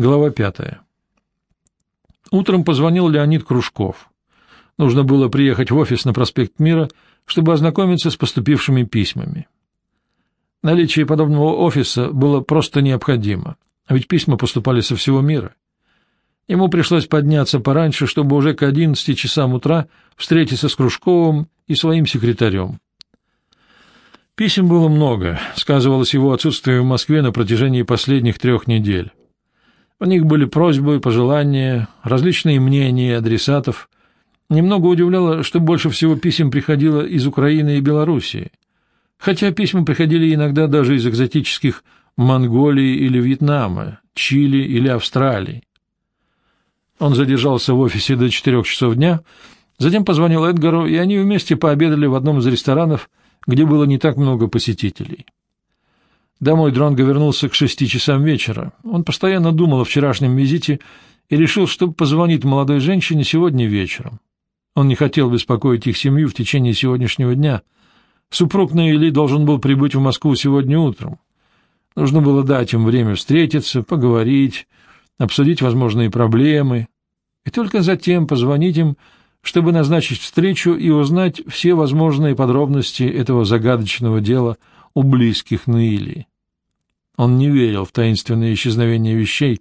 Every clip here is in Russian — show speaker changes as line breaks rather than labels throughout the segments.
Глава пятая. Утром позвонил Леонид Кружков. Нужно было приехать в офис на проспект Мира, чтобы ознакомиться с поступившими письмами. Наличие подобного офиса было просто необходимо, ведь письма поступали со всего мира. Ему пришлось подняться пораньше, чтобы уже к одиннадцати часам утра встретиться с Кружковым и своим секретарем. Писем было много, сказывалось его отсутствие в Москве на протяжении последних трех недель. В них были просьбы, пожелания, различные мнения адресатов. Немного удивляло, что больше всего писем приходило из Украины и Белоруссии, хотя письма приходили иногда даже из экзотических Монголии или Вьетнама, Чили или Австралии. Он задержался в офисе до четырех часов дня, затем позвонил Эдгару, и они вместе пообедали в одном из ресторанов, где было не так много посетителей. Домой Дронго вернулся к шести часам вечера. Он постоянно думал о вчерашнем визите и решил, что позвонит молодой женщине сегодня вечером. Он не хотел беспокоить их семью в течение сегодняшнего дня. Супруг Наили должен был прибыть в Москву сегодня утром. Нужно было дать им время встретиться, поговорить, обсудить возможные проблемы, и только затем позвонить им, чтобы назначить встречу и узнать все возможные подробности этого загадочного дела у близких Наили. Он не верил в таинственное исчезновение вещей,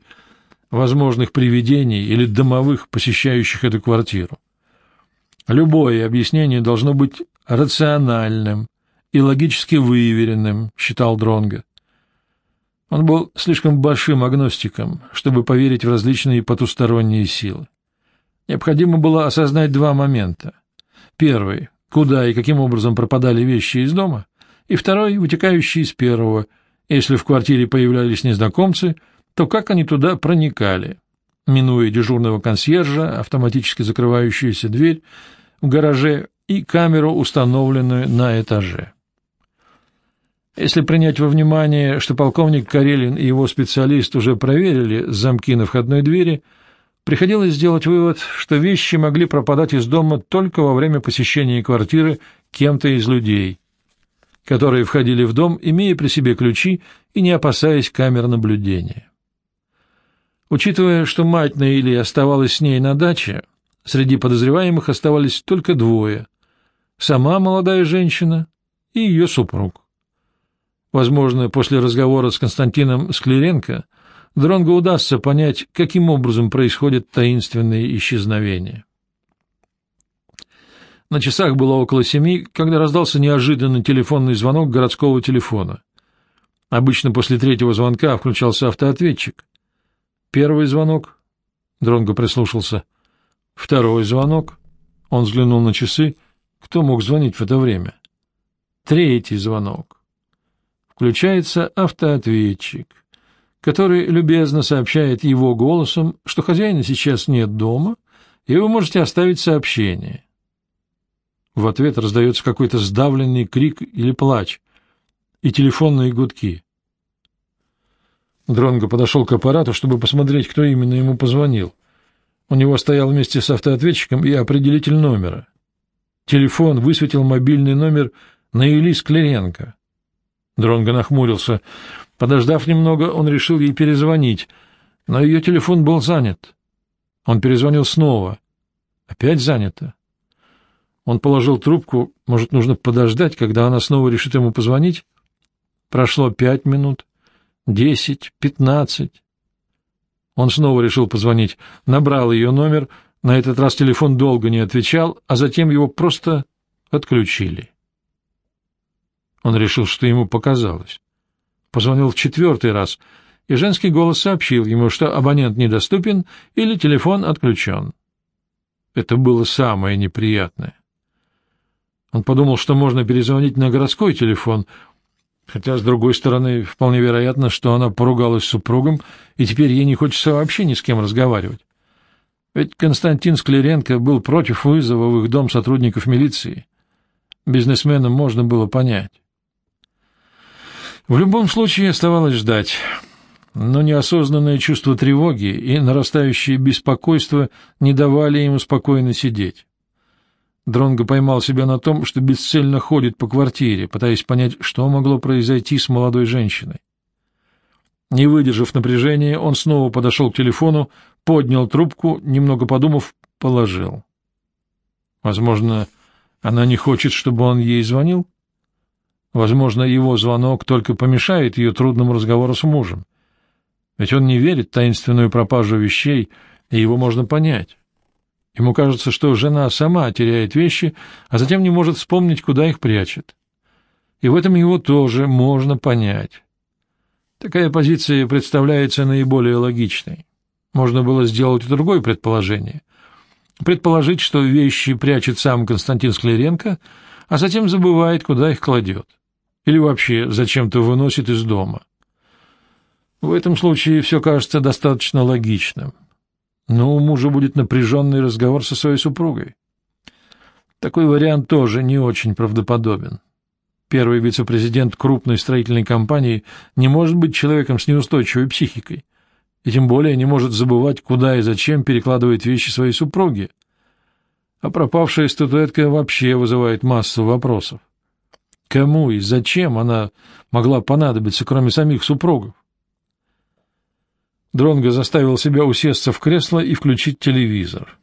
возможных привидений или домовых, посещающих эту квартиру. Любое объяснение должно быть рациональным и логически выверенным, считал Дронга. Он был слишком большим агностиком, чтобы поверить в различные потусторонние силы. Необходимо было осознать два момента. Первый — куда и каким образом пропадали вещи из дома, и второй — вытекающий из первого — если в квартире появлялись незнакомцы, то как они туда проникали? Минуя дежурного консьержа, автоматически закрывающуюся дверь в гараже и камеру, установленную на этаже. Если принять во внимание, что полковник Карелин и его специалист уже проверили замки на входной двери, приходилось сделать вывод, что вещи могли пропадать из дома только во время посещения квартиры кем-то из людей, которые входили в дом, имея при себе ключи и не опасаясь камер наблюдения. Учитывая, что мать Наили оставалась с ней на даче, среди подозреваемых оставались только двое — сама молодая женщина и ее супруг. Возможно, после разговора с Константином Склеренко Дронго удастся понять, каким образом происходит таинственное исчезновение. На часах было около семи, когда раздался неожиданный телефонный звонок городского телефона. Обычно после третьего звонка включался автоответчик. Первый звонок. Дронго прислушался. Второй звонок. Он взглянул на часы. Кто мог звонить в это время? Третий звонок. Включается автоответчик, который любезно сообщает его голосом, что хозяина сейчас нет дома, и вы можете оставить сообщение. В ответ раздается какой-то сдавленный крик или плач и телефонные гудки. Дронго подошел к аппарату, чтобы посмотреть, кто именно ему позвонил. У него стоял вместе с автоответчиком и определитель номера. Телефон высветил мобильный номер Наили Склеренко. Дронго нахмурился. Подождав немного, он решил ей перезвонить, но ее телефон был занят. Он перезвонил снова. Опять занято. Он положил трубку, может, нужно подождать, когда она снова решит ему позвонить? Прошло пять минут, десять, пятнадцать. Он снова решил позвонить, набрал ее номер, на этот раз телефон долго не отвечал, а затем его просто отключили. Он решил, что ему показалось. Позвонил в четвертый раз, и женский голос сообщил ему, что абонент недоступен или телефон отключен. Это было самое неприятное. Он подумал, что можно перезвонить на городской телефон, хотя, с другой стороны, вполне вероятно, что она поругалась с супругом, и теперь ей не хочется вообще ни с кем разговаривать. Ведь Константин Склеренко был против вызова в их дом сотрудников милиции. Бизнесменам можно было понять. В любом случае оставалось ждать, но неосознанное чувство тревоги и нарастающее беспокойство не давали ему спокойно сидеть. Дронго поймал себя на том, что бесцельно ходит по квартире, пытаясь понять, что могло произойти с молодой женщиной. Не выдержав напряжения, он снова подошел к телефону, поднял трубку, немного подумав, положил. Возможно, она не хочет, чтобы он ей звонил? Возможно, его звонок только помешает ее трудному разговору с мужем. Ведь он не верит в таинственную пропажу вещей, и его можно понять. Ему кажется, что жена сама теряет вещи, а затем не может вспомнить, куда их прячет. И в этом его тоже можно понять. Такая позиция представляется наиболее логичной. Можно было сделать и другое предположение. Предположить, что вещи прячет сам Константин Скляренко, а затем забывает, куда их кладет. Или вообще зачем-то выносит из дома. В этом случае все кажется достаточно логичным. Но у мужа будет напряженный разговор со своей супругой. Такой вариант тоже не очень правдоподобен. Первый вице-президент крупной строительной компании не может быть человеком с неустойчивой психикой, и тем более не может забывать, куда и зачем перекладывает вещи своей супруги. А пропавшая статуэтка вообще вызывает массу вопросов. Кому и зачем она могла понадобиться, кроме самих супругов? Дронго заставил себя усесться в кресло и включить телевизор.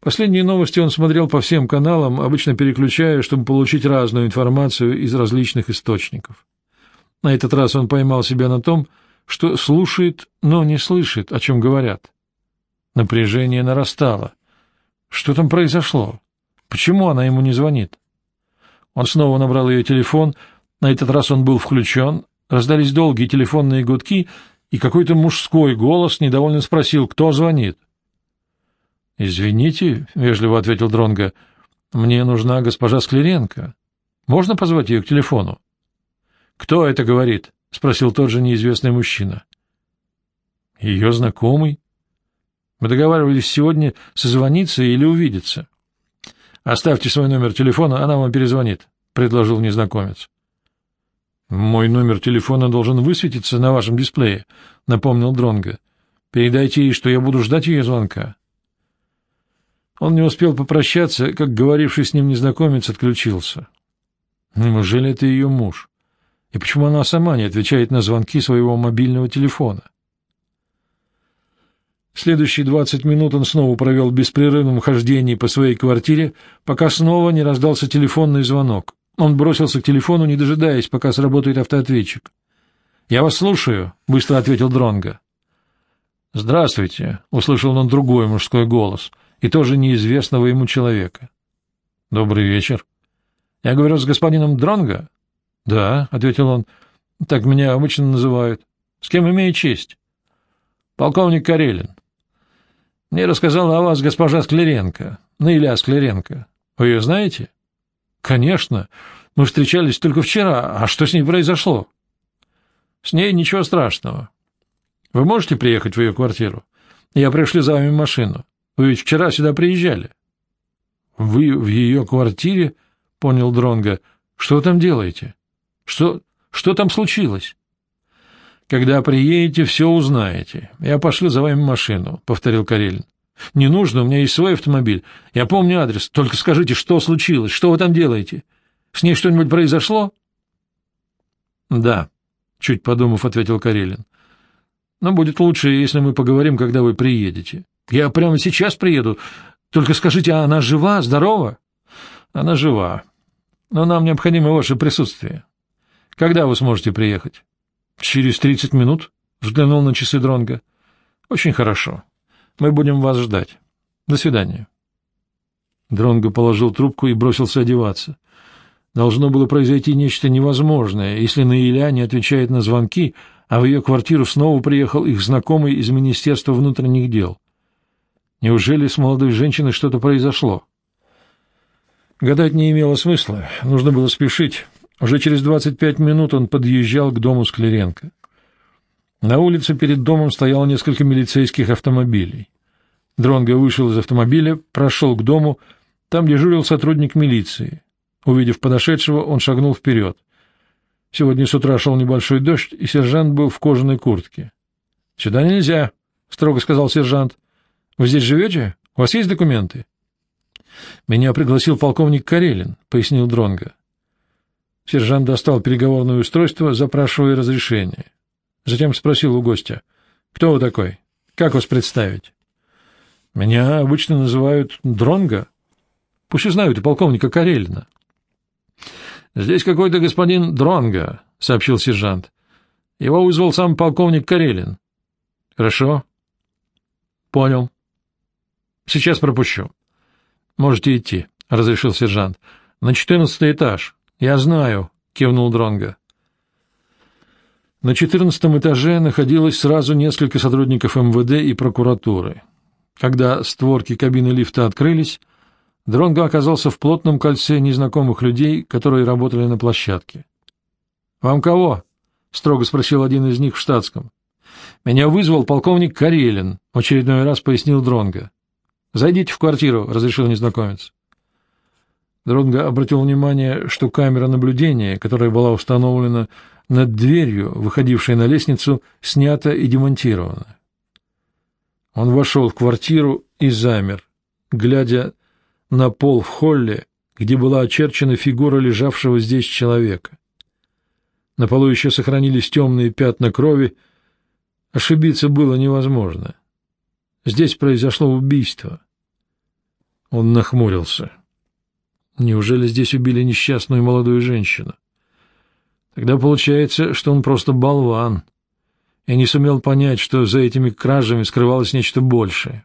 Последние новости он смотрел по всем каналам, обычно переключая, чтобы получить разную информацию из различных источников. На этот раз он поймал себя на том, что слушает, но не слышит, о чем говорят. Напряжение нарастало. Что там произошло? Почему она ему не звонит? Он снова набрал ее телефон, на этот раз он был включен, раздались долгие телефонные гудки, и какой-то мужской голос недовольно спросил, кто звонит. — Извините, вежливо ответил Дронга. Мне нужна госпожа Скляренко. Можно позвать ее к телефону? Кто это говорит? спросил тот же неизвестный мужчина. Ее знакомый. Мы договаривались сегодня созвониться или увидеться. Оставьте свой номер телефона, она вам перезвонит, предложил незнакомец. Мой номер телефона должен высветиться на вашем дисплее, напомнил Дронга. Передайте ей, что я буду ждать ее звонка. Он не успел попрощаться, как говоривший с ним незнакомец отключился. Неужели это ее муж? И почему она сама не отвечает на звонки своего мобильного телефона? Следующие двадцать минут он снова провел в беспрерывном хождении по своей квартире, пока снова не раздался телефонный звонок. Он бросился к телефону, не дожидаясь, пока сработает автоответчик. «Я вас слушаю», — быстро ответил Дронга. «Здравствуйте», — услышал он другой мужской голос — и тоже неизвестного ему человека. — Добрый вечер. — Я говорю с господином Дронго? — Да, — ответил он, — так меня обычно называют. — С кем имею честь? — Полковник Карелин. — Мне рассказала о вас госпожа Скляренко, Наиля Скляренко. Вы ее знаете? — Конечно. Мы встречались только вчера. А что с ней произошло? — С ней ничего страшного. Вы можете приехать в ее квартиру? Я пришлю за вами машину. Вы ведь вчера сюда приезжали. — Вы в ее квартире? — понял Дронга. Что вы там делаете? Что, что там случилось? — Когда приедете, все узнаете. Я пошлю за вами машину, — повторил Карелин. — Не нужно, у меня есть свой автомобиль. Я помню адрес. Только скажите, что случилось? Что вы там делаете? С ней что-нибудь произошло? — Да, — чуть подумав, ответил Карелин. — Но будет лучше, если мы поговорим, когда вы приедете. Я прямо сейчас приеду. Только скажите, а она жива, здорова? Она жива. Но нам необходимо ваше присутствие. Когда вы сможете приехать? Через тридцать минут, взглянул на часы Дронга. Очень хорошо. Мы будем вас ждать. До свидания. Дронго положил трубку и бросился одеваться. Должно было произойти нечто невозможное, если Наиля не отвечает на звонки, а в ее квартиру снова приехал их знакомый из Министерства внутренних дел. Неужели с молодой женщиной что-то произошло? Гадать не имело смысла, нужно было спешить. Уже через двадцать пять минут он подъезжал к дому Скляренко. На улице перед домом стояло несколько милицейских автомобилей. Дронго вышел из автомобиля, прошел к дому, там дежурил сотрудник милиции. Увидев подошедшего, он шагнул вперед. Сегодня с утра шел небольшой дождь, и сержант был в кожаной куртке. — Сюда нельзя, — строго сказал сержант. Вы здесь живете? У вас есть документы? Меня пригласил полковник Карелин, пояснил Дронга. Сержант достал переговорное устройство, запрашивая разрешение. Затем спросил у гостя. — Кто вы такой? Как вас представить? — Меня обычно называют Дронга. Пусть узнают и полковника Карелина. — Здесь какой-то господин Дронга, — сообщил сержант. — Его вызвал сам полковник Карелин. — Хорошо. — Понял. — Сейчас пропущу. — Можете идти, — разрешил сержант. — На четырнадцатый этаж. — Я знаю, — кивнул Дронга. На четырнадцатом этаже находилось сразу несколько сотрудников МВД и прокуратуры. Когда створки кабины лифта открылись, Дронго оказался в плотном кольце незнакомых людей, которые работали на площадке. — Вам кого? — строго спросил один из них в штатском. — Меня вызвал полковник Карелин, — очередной раз пояснил Дронго. — Зайдите в квартиру, — разрешил незнакомец. Дронго обратил внимание, что камера наблюдения, которая была установлена над дверью, выходившей на лестницу, снята и демонтирована. Он вошел в квартиру и замер, глядя на пол в холле, где была очерчена фигура лежавшего здесь человека. На полу еще сохранились темные пятна крови. Ошибиться было невозможно. Здесь произошло убийство. Он нахмурился. Неужели здесь убили несчастную молодую женщину? Тогда получается, что он просто болван и не сумел понять, что за этими кражами скрывалось нечто большее.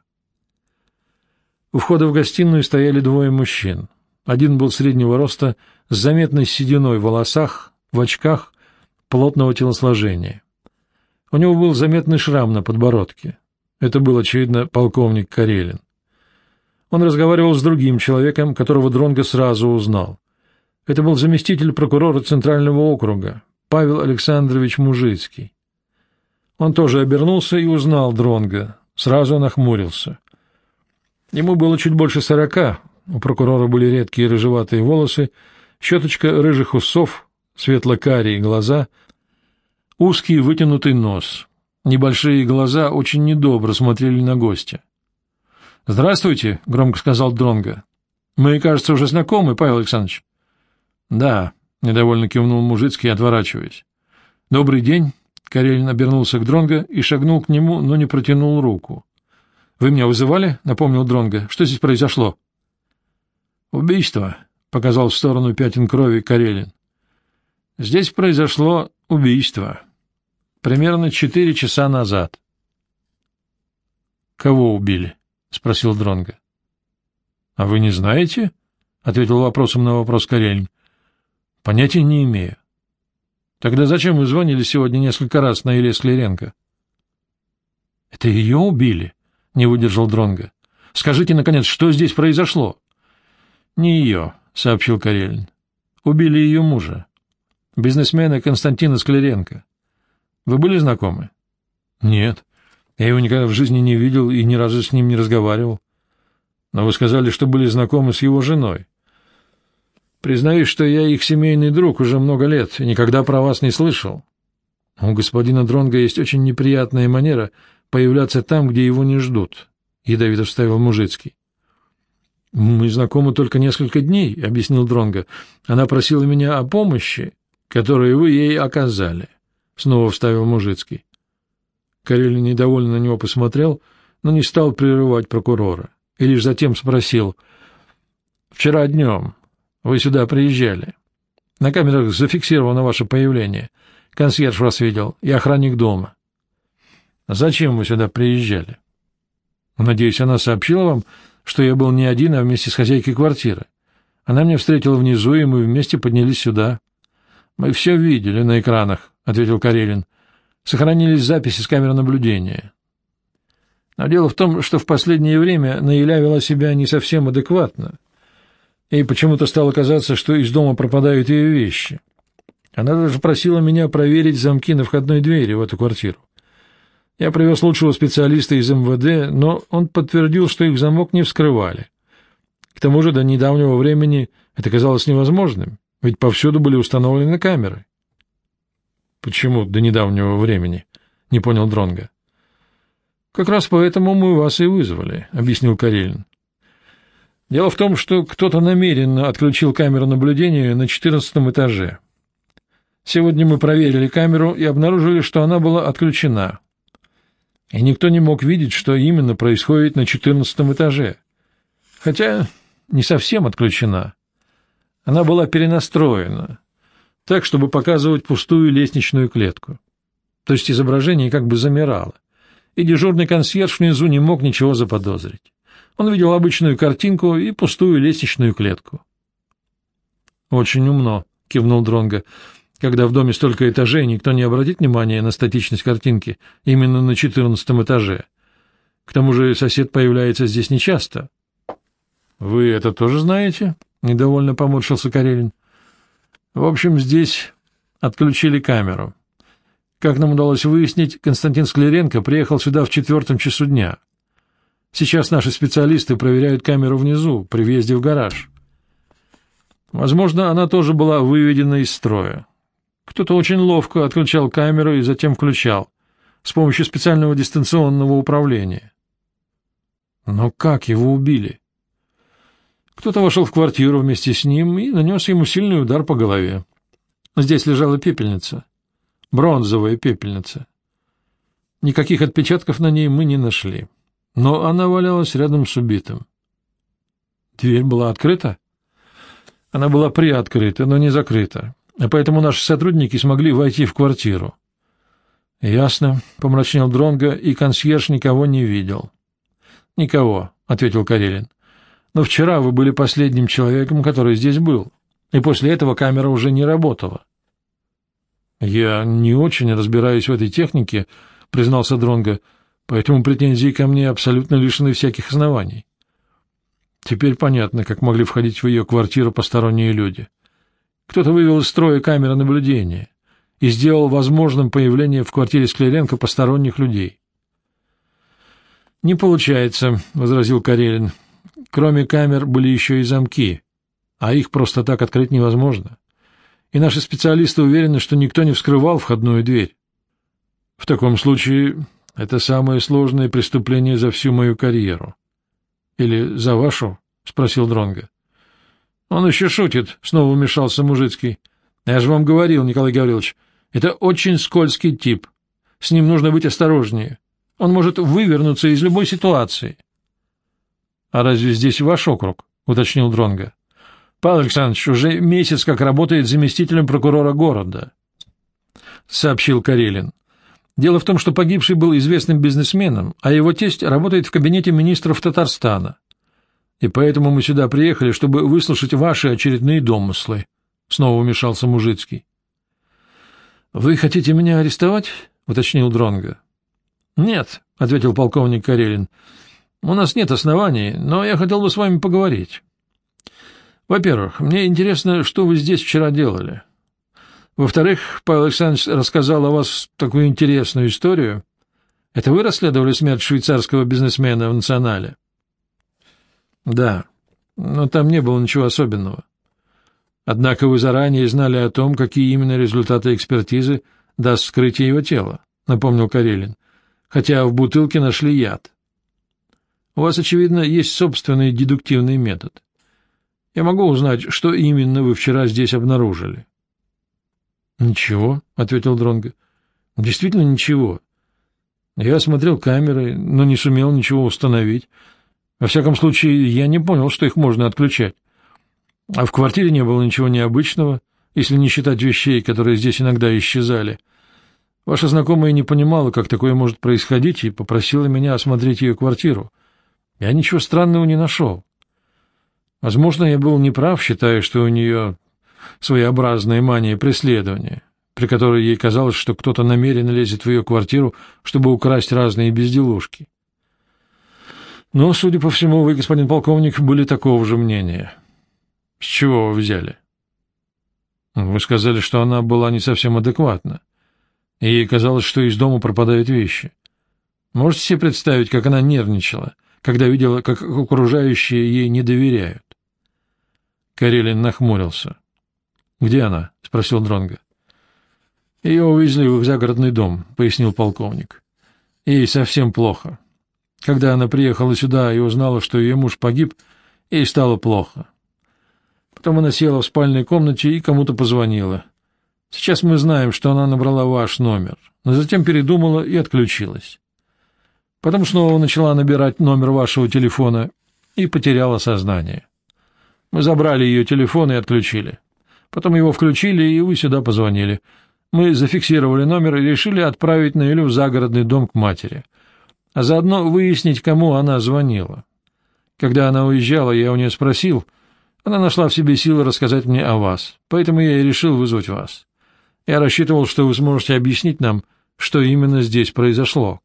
У входа в гостиную стояли двое мужчин. Один был среднего роста, с заметной сединой в волосах, в очках, плотного телосложения. У него был заметный шрам на подбородке. Это был, очевидно, полковник Карелин. Он разговаривал с другим человеком, которого Дронго сразу узнал. Это был заместитель прокурора Центрального округа, Павел Александрович Мужицкий. Он тоже обернулся и узнал Дронга. Сразу нахмурился. Ему было чуть больше сорока, у прокурора были редкие рыжеватые волосы, щеточка рыжих усов, светло-карие глаза, узкий вытянутый нос. Небольшие глаза очень недобро смотрели на гостя. «Здравствуйте», — громко сказал Дронга. «Мы, кажется, уже знакомы, Павел Александрович». «Да», — недовольно кивнул Мужицкий, отворачиваясь. «Добрый день», — Карелин обернулся к Дронго и шагнул к нему, но не протянул руку. «Вы меня вызывали?» — напомнил Дронго. «Что здесь произошло?» «Убийство», — показал в сторону пятен крови Карелин. «Здесь произошло убийство. Примерно четыре часа назад». «Кого убили?» — спросил Дронго. «А вы не знаете?» — ответил вопросом на вопрос Карелин. Понятия не имею. Тогда зачем вы звонили сегодня несколько раз на Еле Склеренко? — Это ее убили? — не выдержал Дронга. Скажите, наконец, что здесь произошло? — Не ее, — сообщил Карелин. — Убили ее мужа, бизнесмена Константина Склеренко. Вы были знакомы? — Нет. Я его никогда в жизни не видел и ни разу с ним не разговаривал. Но вы сказали, что были знакомы с его женой. Признаюсь, что я их семейный друг уже много лет и никогда про вас не слышал. У господина Дронга есть очень неприятная манера появляться там, где его не ждут, — ядовито вставил Мужицкий. — Мы знакомы только несколько дней, — объяснил Дронга. Она просила меня о помощи, которую вы ей оказали, — снова вставил Мужицкий. Карелин недовольно на него посмотрел, но не стал прерывать прокурора, и лишь затем спросил. — Вчера днем вы сюда приезжали. На камерах зафиксировано ваше появление. Консьерж вас видел и охранник дома. Зачем вы сюда приезжали? Надеюсь, она сообщила вам, что я был не один, а вместе с хозяйкой квартиры. Она меня встретила внизу, и мы вместе поднялись сюда. — Мы все видели на экранах, — ответил Карелин. — Сохранились записи с камер наблюдения. Но дело в том, что в последнее время Наиля вела себя не совсем адекватно. Ей почему-то стало казаться, что из дома пропадают ее вещи. Она даже просила меня проверить замки на входной двери в эту квартиру. Я привез лучшего специалиста из МВД, но он подтвердил, что их замок не вскрывали. К тому же до недавнего времени это казалось невозможным, ведь повсюду были установлены камеры. — Почему до недавнего времени? — не понял Дронга. Как раз поэтому мы вас и вызвали, — объяснил Карелин. Дело в том, что кто-то намеренно отключил камеру наблюдения на четырнадцатом этаже. Сегодня мы проверили камеру и обнаружили, что она была отключена. И никто не мог видеть, что именно происходит на четырнадцатом этаже. Хотя не совсем отключена. Она была перенастроена, так, чтобы показывать пустую лестничную клетку. То есть изображение как бы замирало, и дежурный консьерж внизу не мог ничего заподозрить. Он видел обычную картинку и пустую лестничную клетку. «Очень умно», — кивнул Дронго. «Когда в доме столько этажей, никто не обратит внимания на статичность картинки именно на четырнадцатом этаже. К тому же сосед появляется здесь нечасто». «Вы это тоже знаете?» — недовольно поморщился Карелин. «В общем, здесь отключили камеру. Как нам удалось выяснить, Константин Скляренко приехал сюда в четвертом часу дня. Сейчас наши специалисты проверяют камеру внизу, при въезде в гараж. Возможно, она тоже была выведена из строя. Кто-то очень ловко отключал камеру и затем включал, с помощью специального дистанционного управления. Но как его убили? Кто-то вошел в квартиру вместе с ним и нанес ему сильный удар по голове. Здесь лежала пепельница. Бронзовая пепельница. Никаких отпечатков на ней мы не нашли. Но она валялась рядом с убитым. Дверь была открыта? Она была приоткрыта, но не закрыта, а поэтому наши сотрудники смогли войти в квартиру. — Ясно, — помрачнел Дронго, и консьерж никого не видел. — Никого, — ответил Карелин. — Но вчера вы были последним человеком, который здесь был, и после этого камера уже не работала. — Я не очень разбираюсь в этой технике, — признался Дронго, — поэтому претензии ко мне абсолютно лишены всяких оснований. Теперь понятно, как могли входить в ее квартиру посторонние люди. Кто-то вывел из строя камеры наблюдения и сделал возможным появление в квартире Скляренко посторонних людей. «Не получается», — возразил Карелин. «Кроме камер были еще и замки, а их просто так открыть невозможно. И наши специалисты уверены, что никто не вскрывал входную дверь. В таком случае это самое сложное преступление за всю мою карьеру. Или за вашу? — спросил Дронга. Он еще шутит, — снова вмешался Мужицкий. — Я же вам говорил, Николай Гаврилович, это очень скользкий тип. С ним нужно быть осторожнее. Он может вывернуться из любой ситуации. — А разве здесь ваш округ? — уточнил Дронга. Павел Александрович уже месяц как работает заместителем прокурора города, — сообщил Карелин. Дело в том, что погибший был известным бизнесменом, а его тесть работает в кабинете министров Татарстана. И поэтому мы сюда приехали, чтобы выслушать ваши очередные домыслы. Снова вмешался Мужицкий. — Вы хотите меня арестовать? — уточнил Дронга. Нет, — ответил полковник Карелин. — У нас нет оснований, но я хотел бы с вами поговорить. Во-первых, мне интересно, что вы здесь вчера делали. — во-вторых, Павел Александрович рассказал о вас такую интересную историю. Это вы расследовали смерть швейцарского бизнесмена в «Национале»? — Да, но там не было ничего особенного. Однако вы заранее знали о том, какие именно результаты экспертизы даст вскрытие его тела, — напомнил Карелин, — хотя в бутылке нашли яд. У вас, очевидно, есть собственный дедуктивный метод. Я могу узнать, что именно вы вчера здесь обнаружили? —— Ничего, — ответил Дронго. — Действительно ничего. Я осмотрел камеры, но не сумел ничего установить. Во всяком случае, я не понял, что их можно отключать. А в квартире не было ничего необычного, если не считать вещей, которые здесь иногда исчезали. Ваша знакомая не понимала, как такое может происходить, и попросила меня осмотреть ее квартиру. Я ничего странного не нашел. Возможно, я был неправ, считая, что у нее своеобразная мания преследования, при которой ей казалось, что кто-то намеренно лезет в ее квартиру, чтобы украсть разные безделушки. Но, судя по всему, вы, господин полковник, были такого же мнения. С чего вы взяли? Вы сказали, что она была не совсем адекватна, и ей казалось, что из дома пропадают вещи. Можете себе представить, как она нервничала, когда видела, как окружающие ей не доверяют? Карелин нахмурился. Где она? — спросил Дронга. Ее увезли в загородный дом, — пояснил полковник. Ей совсем плохо. Когда она приехала сюда и узнала, что ее муж погиб, ей стало плохо. Потом она села в спальной комнате и кому-то позвонила. Сейчас мы знаем, что она набрала ваш номер, но затем передумала и отключилась. Потом снова начала набирать номер вашего телефона и потеряла сознание. Мы забрали ее телефон и отключили. Потом его включили, и вы сюда позвонили. Мы зафиксировали номер и решили отправить Наилю в загородный дом к матери, а заодно выяснить, кому она звонила. Когда она уезжала, я у нее спросил, она нашла в себе силы рассказать мне о вас, поэтому я и решил вызвать вас. Я рассчитывал, что вы сможете объяснить нам, что именно здесь произошло.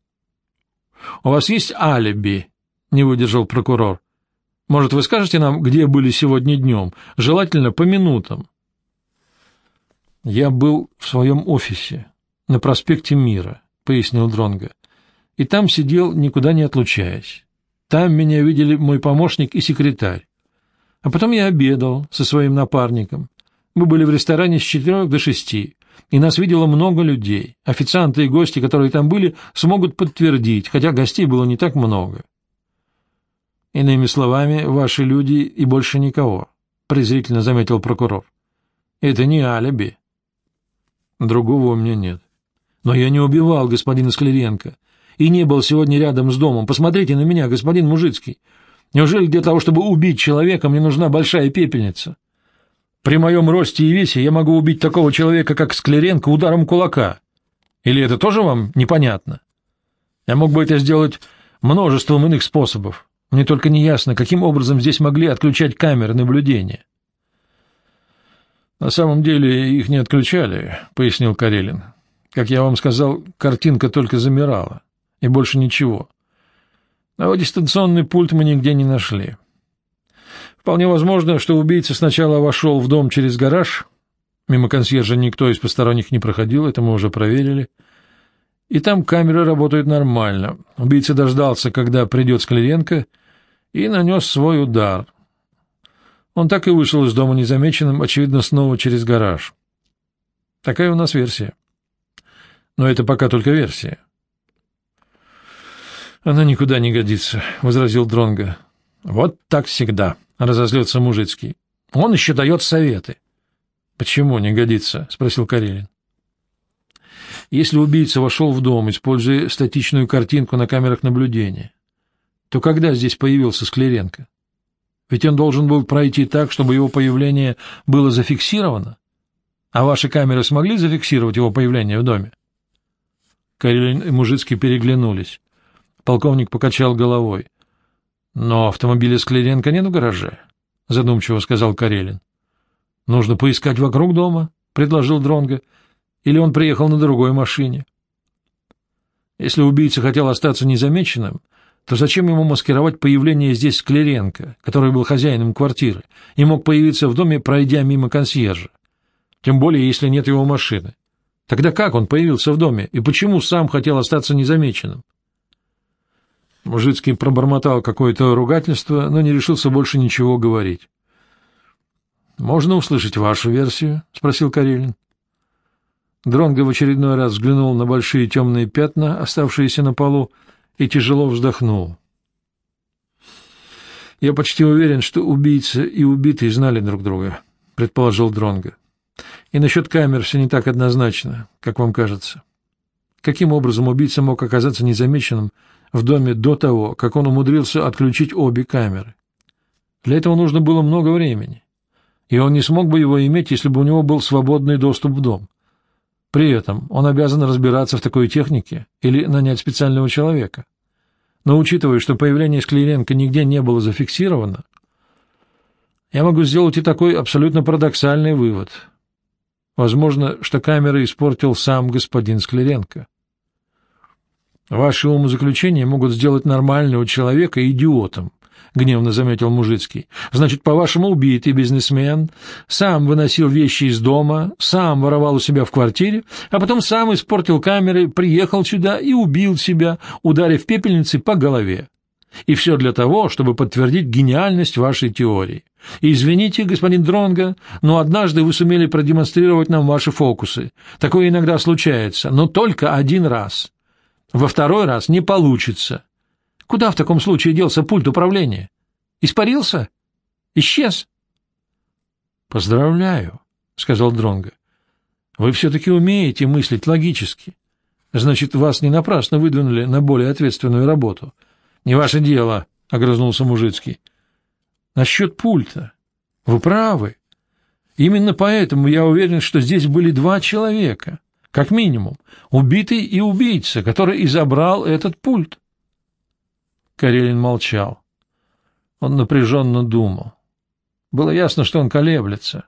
— У вас есть алиби? — не выдержал прокурор. — Может, вы скажете нам, где были сегодня днем, желательно по минутам? — Я был в своем офисе на проспекте Мира, — пояснил Дронго, и там сидел, никуда не отлучаясь. Там меня видели мой помощник и секретарь. А потом я обедал со своим напарником. Мы были в ресторане с четырех до шести, и нас видело много людей. Официанты и гости, которые там были, смогут подтвердить, хотя гостей было не так много. Иными словами, ваши люди и больше никого, — презрительно заметил прокурор. Это не алиби. Другого у меня нет. Но я не убивал господина Скляренко и не был сегодня рядом с домом. Посмотрите на меня, господин Мужицкий. Неужели для того, чтобы убить человека, мне нужна большая пепельница? При моем росте и весе я могу убить такого человека, как Скляренко, ударом кулака. Или это тоже вам непонятно? Я мог бы это сделать множеством иных способов. Мне только не ясно, каким образом здесь могли отключать камеры наблюдения. — На самом деле их не отключали, — пояснил Карелин. Как я вам сказал, картинка только замирала и больше ничего. Но дистанционный пульт мы нигде не нашли. Вполне возможно, что убийца сначала вошел в дом через гараж, мимо консьержа никто из посторонних не проходил, это мы уже проверили, и там камеры работают нормально. Убийца дождался, когда придет Скляренко, и нанес свой удар. Он так и вышел из дома незамеченным, очевидно, снова через гараж. Такая у нас версия. Но это пока только версия. Она никуда не годится, — возразил Дронга. Вот так всегда, — разозлился Мужицкий. Он еще дает советы. — Почему не годится? — спросил Карелин. Если убийца вошел в дом, используя статичную картинку на камерах наблюдения, то когда здесь появился Скляренко? Ведь он должен был пройти так, чтобы его появление было зафиксировано. А ваши камеры смогли зафиксировать его появление в доме? Карелин и Мужицкий переглянулись. Полковник покачал головой. — Но автомобиля Скляренко нет в гараже, — задумчиво сказал Карелин. — Нужно поискать вокруг дома, — предложил Дронго. Или он приехал на другой машине? Если убийца хотел остаться незамеченным, то зачем ему маскировать появление здесь Скляренко, который был хозяином квартиры, и мог появиться в доме, пройдя мимо консьержа? Тем более, если нет его машины. Тогда как он появился в доме, и почему сам хотел остаться незамеченным? Мужицкий пробормотал какое-то ругательство, но не решился больше ничего говорить. — Можно услышать вашу версию? — спросил Карелин. Дронго в очередной раз взглянул на большие темные пятна, оставшиеся на полу, и тяжело вздохнул. — Я почти уверен, что убийца и убитый знали друг друга, — предположил Дронго. — И насчет камер все не так однозначно, как вам кажется. Каким образом убийца мог оказаться незамеченным в доме до того, как он умудрился отключить обе камеры. Для этого нужно было много времени, и он не смог бы его иметь, если бы у него был свободный доступ в дом. При этом он обязан разбираться в такой технике или нанять специального человека. Но учитывая, что появление Скляренко нигде не было зафиксировано, я могу сделать и такой абсолютно парадоксальный вывод. Возможно, что камеры испортил сам господин Скляренко. Ваши умозаключения могут сделать нормального человека идиотом, — гневно заметил Мужицкий. — Значит, по-вашему, убитый бизнесмен сам выносил вещи из дома, сам воровал у себя в квартире, а потом сам испортил камеры, приехал сюда и убил себя, ударив пепельницей по голове. И все для того, чтобы подтвердить гениальность вашей теории. Извините, господин Дронго, но однажды вы сумели продемонстрировать нам ваши фокусы. Такое иногда случается, но только один раз. Во второй раз не получится. Куда в таком случае делся пульт управления? Испарился? Исчез? Поздравляю, сказал Дронго. Вы все-таки умеете мыслить логически. Значит, вас не напрасно выдвинули на более ответственную работу. — Не ваше дело, — огрызнулся Мужицкий. — Насчет пульта. Вы правы. Именно поэтому я уверен, что здесь были два человека, как минимум, убитый и убийца, который и забрал этот пульт. Карелин молчал. Он напряженно думал. Было ясно, что он колеблется.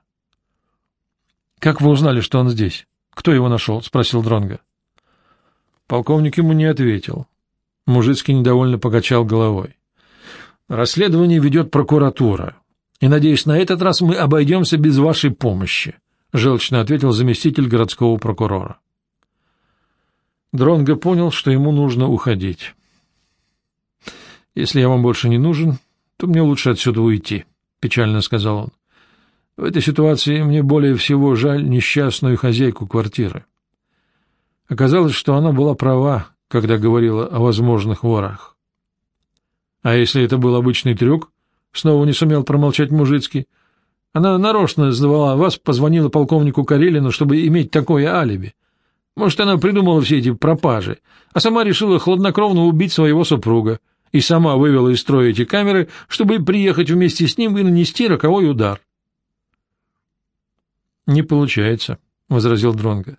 — Как вы узнали, что он здесь? Кто его нашел? — спросил Дронга. Полковник ему не ответил. Мужицкий недовольно покачал головой. — Расследование ведет прокуратура. И, надеюсь, на этот раз мы обойдемся без вашей помощи, — желчно ответил заместитель городского прокурора. Дронго понял, что ему нужно уходить. «Если я вам больше не нужен, то мне лучше отсюда уйти», — печально сказал он. «В этой ситуации мне более всего жаль несчастную хозяйку квартиры. Оказалось, что она была права, когда говорила о возможных ворах. А если это был обычный трюк, снова не сумел промолчать Мужицкий, она нарочно сдавала вас, позвонила полковнику Карелину, чтобы иметь такое алиби. Может, она придумала все эти пропажи, а сама решила хладнокровно убить своего супруга и сама вывела из строя эти камеры, чтобы приехать вместе с ним и нанести роковой удар. — Не получается, — возразил Дронго.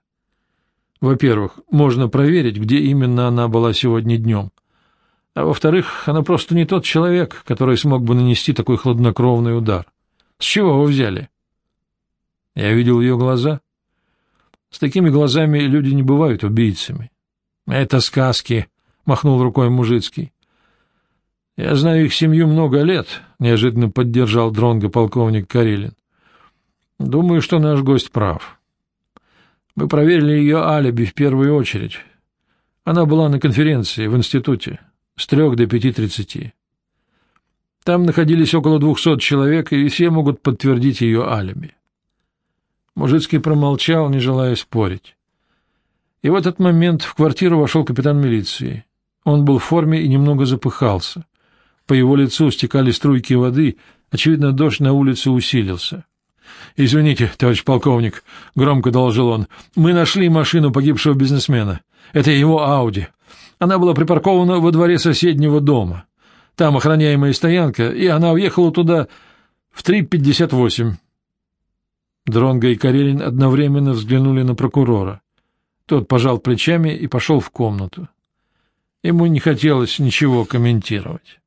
Во-первых, можно проверить, где именно она была сегодня днем. А во-вторых, она просто не тот человек, который смог бы нанести такой хладнокровный удар. С чего вы взяли? Я видел ее глаза. С такими глазами люди не бывают убийцами. — Это сказки, — махнул рукой Мужицкий. — Я знаю их семью много лет, — неожиданно поддержал дронго полковник Карелин. — Думаю, что наш гость прав. Мы проверили ее алиби в первую очередь. Она была на конференции в институте с трех до пяти тридцати. Там находились около двухсот человек, и все могут подтвердить ее алиби. Мужицкий промолчал, не желая спорить. И в этот момент в квартиру вошел капитан милиции. Он был в форме и немного запыхался. По его лицу стекали струйки воды, очевидно, дождь на улице усилился. — Извините, товарищ полковник, — громко доложил он, — мы нашли машину погибшего бизнесмена. Это его Ауди. Она была припаркована во дворе соседнего дома. Там охраняемая стоянка, и она уехала туда в 3.58. Дронго и Карелин одновременно взглянули на прокурора. Тот пожал плечами и пошел в комнату. Ему не хотелось ничего комментировать. —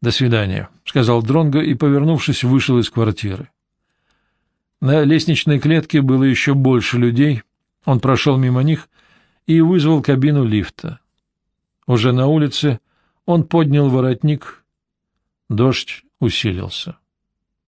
До свидания, — сказал Дронго и, повернувшись, вышел из квартиры. На лестничной клетке было еще больше людей. Он прошел мимо них и вызвал кабину лифта. Уже на улице он поднял воротник. Дождь усилился.